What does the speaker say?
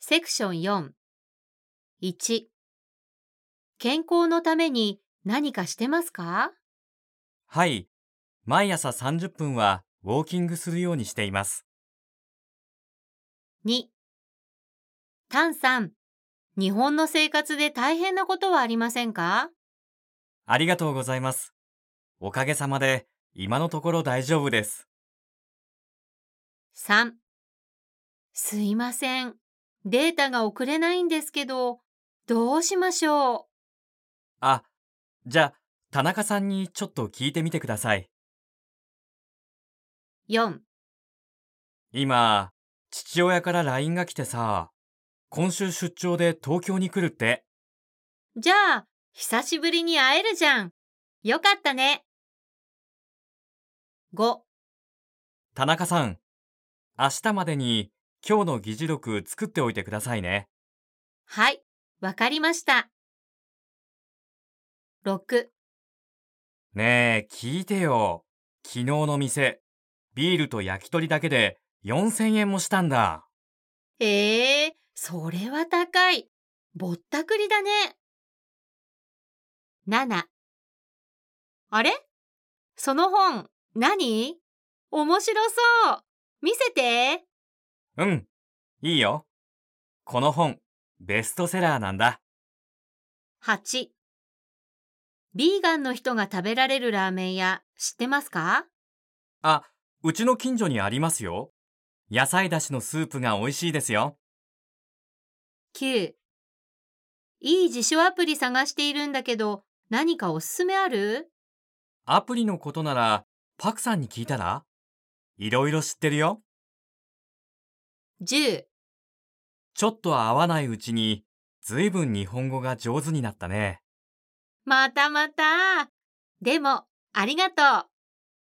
セクション4 1健康のために何かしてますか？はい。毎朝30分はウォーキングするようにしています。2タンさん、日本の生活で大変なことはありませんか？ありがとうございます。おかげさまで今のところ大丈夫です。3すいません。データが送れないんですけど、どうしましょあ、じゃあ田中さんにちょっと聞いてみてください。う ?4 今、父親から LINE が来てさ、今週出張で東京に来るって。じゃあ、久しぶりに会えるじゃん。よかったね。5田中さん、明日までに今日の議事録作っておいてくださいね。はい、わかりました。6ねえ、聞いてよ。昨日の店、ビールと焼き鳥だけで4000円もしたんだ。ええそれは高い。ぼったくりだね。7あれ？その本、何？面白そう。見せて。うん、いいよ。この本、ベストセラーなんだ。8ビーガンの人が食べられるラーメン屋知ってますか？あ、うちの近所にありますよ。野菜だしのスープが美味しいですよ。?9 いい辞書アプリ探しているんだけど何かおすすめある？アプリのことなら、パクさんに聞いたら？いろいろ知ってるよ。?10 ちょっと合わないうちに、ずいぶん日本語が上手になったね。またまた。でも、ありがとう。